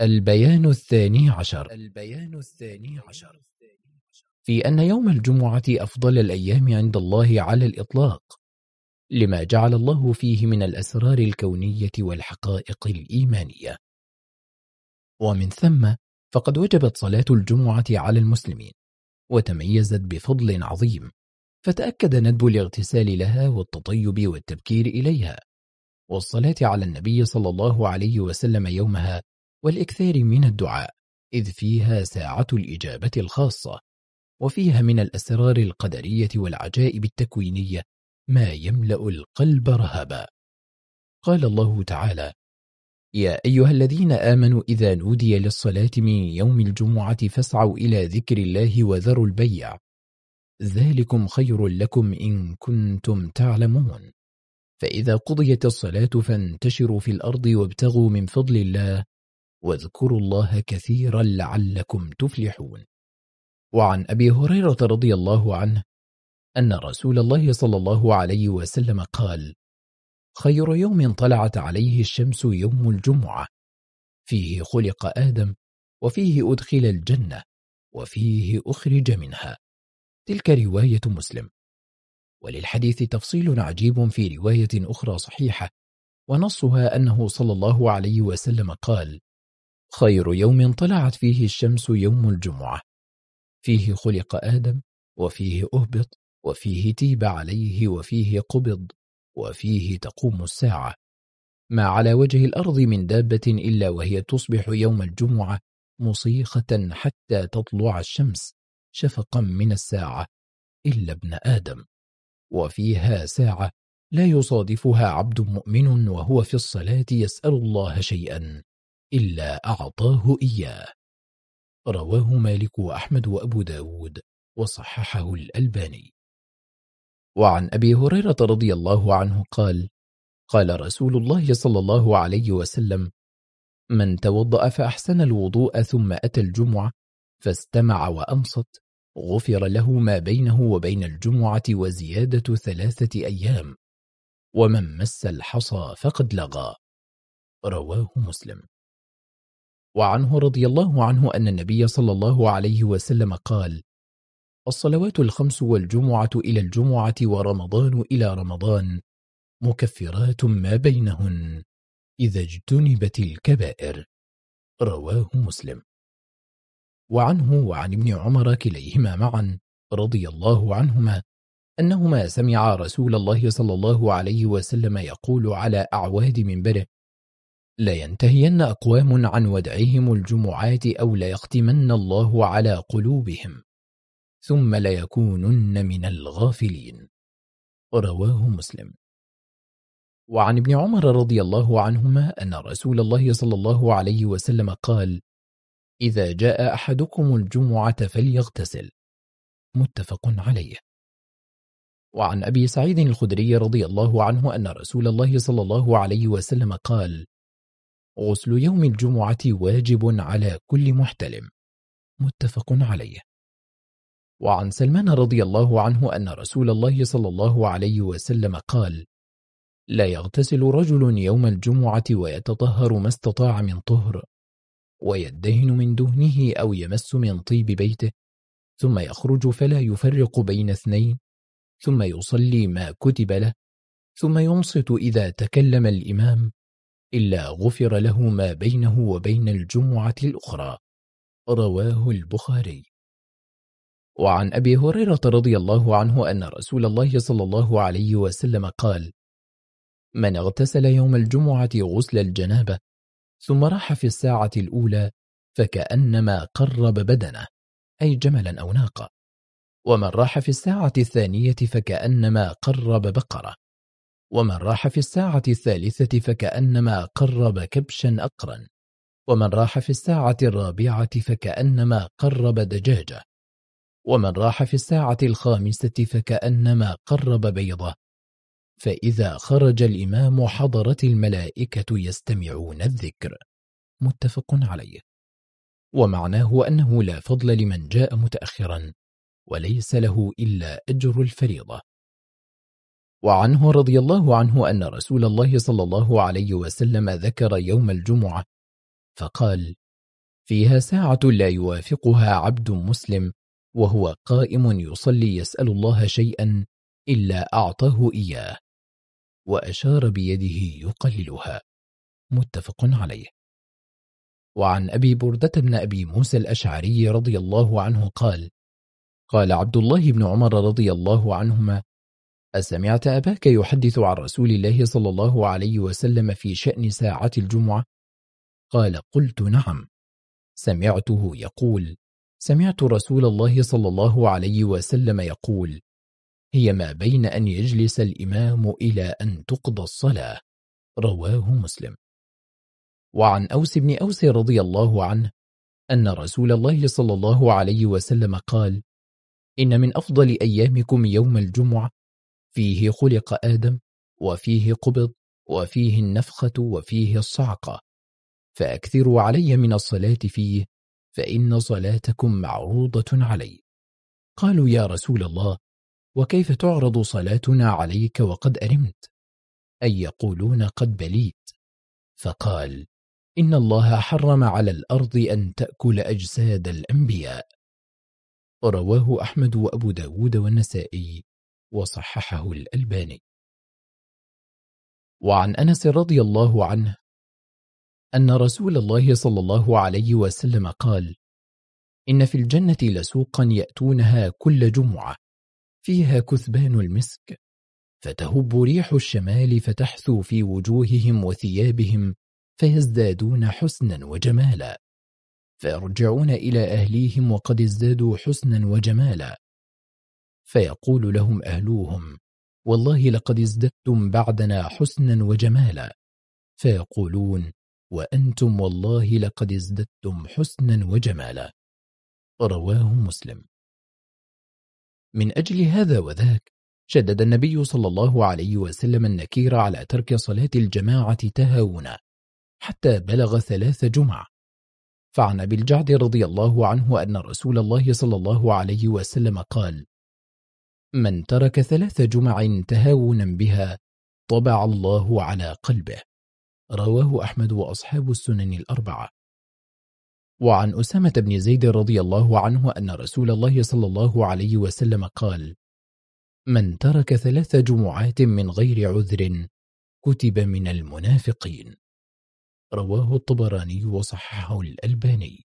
البيان الثاني عشر. البيان الثاني عشر. في أن يوم الجمعة أفضل الأيام عند الله على الإطلاق لما جعل الله فيه من الأسرار الكونية والحقائق الإيمانية. ومن ثم فقد وجبت صلاة الجمعة على المسلمين وتميزت بفضل عظيم فتأكد ندب الاغتسال لها والتطيب والتبكير إليها. والصلاة على النبي صلى الله عليه وسلم يومها والإكثار من الدعاء إذ فيها ساعة الإجابة الخاصة وفيها من الأسرار القدرية والعجائب التكوينية ما يملأ القلب رهبا قال الله تعالى يا أيها الذين آمنوا إذا نودي للصلاة من يوم الجمعة فاسعوا إلى ذكر الله وذروا البيع. ذلكم خير لكم إن كنتم تعلمون. فإذا قضيت الصلاة فانتشروا في الأرض وابتغوا من فضل الله واذكروا الله كثيرا لعلكم تفلحون. وعن أبي هريرة رضي الله عنه أن رسول الله صلى الله عليه وسلم قال خير يوم طلعت عليه الشمس يوم الجمعة. فيه خلق آدم وفيه أدخل الجنة وفيه أخرج منها. تلك رواية مسلم. وللحديث تفصيل عجيب في رواية أخرى صحيحة ونصها أنه صلى الله عليه وسلم قال خير يوم طلعت فيه الشمس يوم الجمعة. فيه خلق آدم وفيه أهبط وفيه تيب عليه وفيه قبض وفيه تقوم الساعة. ما على وجه الأرض من دابة إلا وهي تصبح يوم الجمعة مصيخة حتى تطلع الشمس شفقا من الساعة إلا ابن آدم. وفيها ساعة لا يصادفها عبد مؤمن وهو في الصلاة يسأل الله شيئا. إلا أعطاه إياه. رواه مالك وأحمد وأبو داود وصححه الألباني. وعن أبي هريرة رضي الله عنه قال قال رسول الله صلى الله عليه وسلم من توضأ فأحسن الوضوء ثم أتى الجمعة فاستمع وأنصت غفر له ما بينه وبين الجمعة وزيادة ثلاثة أيام ومن مس الحصى فقد لغى رواه مسلم. وعنه رضي الله عنه أن النبي صلى الله عليه وسلم قال الصلوات الخمس والجمعة إلى الجمعة ورمضان إلى رمضان مكفرات ما بينهن إذا اجتنبت الكبائر. رواه مسلم. وعنه وعن ابن عمر كليهما معا رضي الله عنهما أنهما سمع رسول الله صلى الله عليه وسلم يقول على أعواد منبره لينتهين أقوام عن ودعهم الجمعات أو ليختمن الله على قلوبهم ثم ليكونن من الغافلين. رواه مسلم. وعن ابن عمر رضي الله عنهما أن رسول الله صلى الله عليه وسلم قال إذا جاء أحدكم الجمعة فليغتسل. متفق عليه. وعن أبي سعيد الخدري رضي الله عنه أن رسول الله صلى الله عليه وسلم قال غسل يوم الجمعة واجب على كل محتلم. متفق عليه. وعن سلمان رضي الله عنه أن رسول الله صلى الله عليه وسلم قال لا يغتسل رجل يوم الجمعة ويتطهر ما استطاع من طهر ويدهن من دهنه أو يمس من طيب بيته ثم يخرج فلا يفرق بين اثنين ثم يصلي ما كتب له ثم ينصت إذا تكلم الإمام إلا غفر له ما بينه وبين الجمعة الأخرى. رواه البخاري. وعن أبي هريرة رضي الله عنه أن رسول الله صلى الله عليه وسلم قال من اغتسل يوم الجمعة غسل الجنابة ثم راح في الساعة الأولى فكأنما قرب بدنه أي جملا أو ناقة. ومن راح في الساعة الثانية فكأنما قرب بقرة. ومن راح في الساعة الثالثة فكأنما قرب كبشا أقرا. ومن راح في الساعة الرابعة فكأنما قرب دجاجة. ومن راح في الساعة الخامسة فكأنما قرب بيضة. فإذا خرج الإمام حضرت الملائكة يستمعون الذكر. متفق عليه. ومعناه أنه لا فضل لمن جاء متأخرا. وليس له إلا أجر الفريضة. وعنه رضي الله عنه أن رسول الله صلى الله عليه وسلم ذكر يوم الجمعة فقال فيها ساعة لا يوافقها عبد مسلم وهو قائم يصلي يسأل الله شيئا إلا أعطاه إياه. وأشار بيده يقللها. متفق عليه. وعن أبي بردة بن أبي موسى الأشعري رضي الله عنه قال قال عبد الله بن عمر رضي الله عنهما أسمعت أباك يحدث عن رسول الله صلى الله عليه وسلم في شأن ساعة الجمعة؟ قال قلت نعم. سمعته يقول سمعت رسول الله صلى الله عليه وسلم يقول هي ما بين أن يجلس الإمام إلى أن تقضى الصلاة. رواه مسلم. وعن أوس بن أوس رضي الله عنه أن رسول الله صلى الله عليه وسلم قال إن من أفضل أيامكم يوم الجمعة فيه خلق آدم وفيه قبض وفيه النفخة وفيه الصعقة. فأكثروا علي من الصلاة فيه فإن صلاتكم معروضة علي. قالوا يا رسول الله وكيف تعرض صلاتنا عليك وقد أرمت؟ أي يقولون قد بليت. فقال إن الله حرم على الأرض أن تأكل أجساد الأنبياء. رواه أحمد وأبو داود والنسائي. وصححه الألباني. وعن أنس رضي الله عنه أن رسول الله صلى الله عليه وسلم قال إن في الجنة لسوقا يأتونها كل جمعة فيها كثبان المسك فتهب ريح الشمال فتحثو في وجوههم وثيابهم فيزدادون حسنا وجمالا فيرجعون إلى أهليهم وقد ازدادوا حسنا وجمالا فيقول لهم أهلوهم والله لقد ازددتم بعدنا حسنا وجمالا. فيقولون وأنتم والله لقد ازددتم حسنا وجمالا. رواه مسلم. من أجل هذا وذاك شدد النبي صلى الله عليه وسلم النكير على ترك صلاة الجماعة تهاونا حتى بلغ ثلاث جمع. فعن أبي الجعد رضي الله عنه أن رسول الله صلى الله عليه وسلم قال من ترك ثلاث جمع تهاونا بها طبع الله على قلبه. رواه أحمد وأصحاب السنن الأربعة. وعن أسامة بن زيد رضي الله عنه أن رسول الله صلى الله عليه وسلم قال من ترك ثلاث جمعات من غير عذر كتب من المنافقين. رواه الطبراني وصححه الألباني.